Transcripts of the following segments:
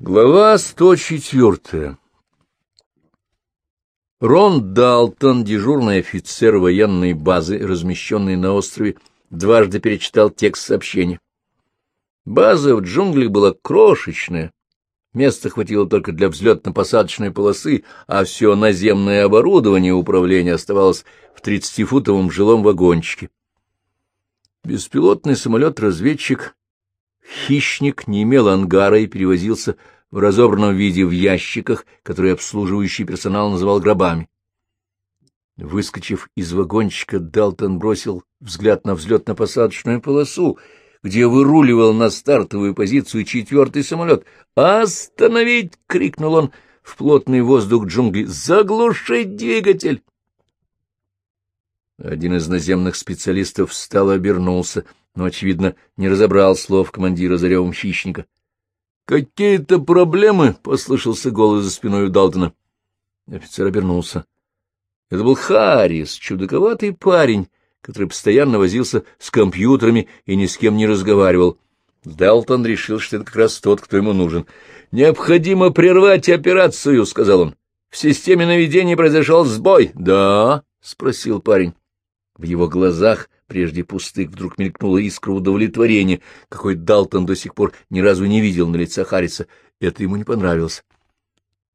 Глава 104 Рон Далтон, дежурный офицер военной базы, размещенный на острове, дважды перечитал текст сообщения. База в джунглях была крошечная, места хватило только для взлетно-посадочной полосы, а все наземное оборудование управления оставалось в тридцатифутовом жилом вагончике. Беспилотный самолет-разведчик Хищник не имел ангара и перевозился в разобранном виде в ящиках, которые обслуживающий персонал называл гробами. Выскочив из вагончика, Далтон бросил взгляд на взлетно-посадочную полосу, где выруливал на стартовую позицию четвертый самолет. «Остановить!» — крикнул он в плотный воздух джунглей. «Заглушить двигатель!» Один из наземных специалистов встал и обернулся — но, очевидно, не разобрал слов командира за ревом хищника. «Какие-то проблемы?» — послышался голос за спиной у Далтона. Офицер обернулся. Это был Харрис, чудаковатый парень, который постоянно возился с компьютерами и ни с кем не разговаривал. Далтон решил, что это как раз тот, кто ему нужен. «Необходимо прервать операцию», — сказал он. «В системе наведения произошел сбой». «Да?» — спросил парень. В его глазах прежде пустых, вдруг мелькнула искра удовлетворения, какой Далтон до сих пор ни разу не видел на лице Харриса. Это ему не понравилось.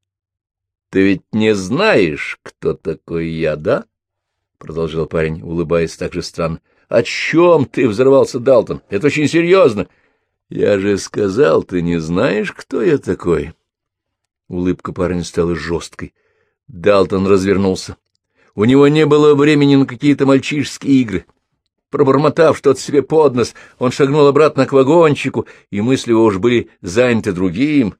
— Ты ведь не знаешь, кто такой я, да? — продолжал парень, улыбаясь так же странно. — О чем ты взорвался, Далтон? Это очень серьезно. — Я же сказал, ты не знаешь, кто я такой. Улыбка парня стала жесткой. Далтон развернулся. У него не было времени на какие-то мальчишеские игры. Пробормотав что-то себе под нос, он шагнул обратно к вагончику, и мысли его уж были заняты другим.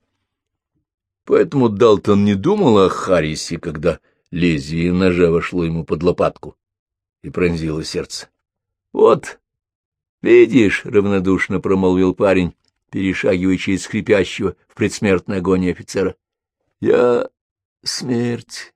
Поэтому Далтон не думал о Харрисе, когда лезвие ножа вошло ему под лопатку и пронзило сердце. — Вот, видишь, — равнодушно промолвил парень, перешагивая через скрипящего в предсмертной агонии офицера. — Я смерть.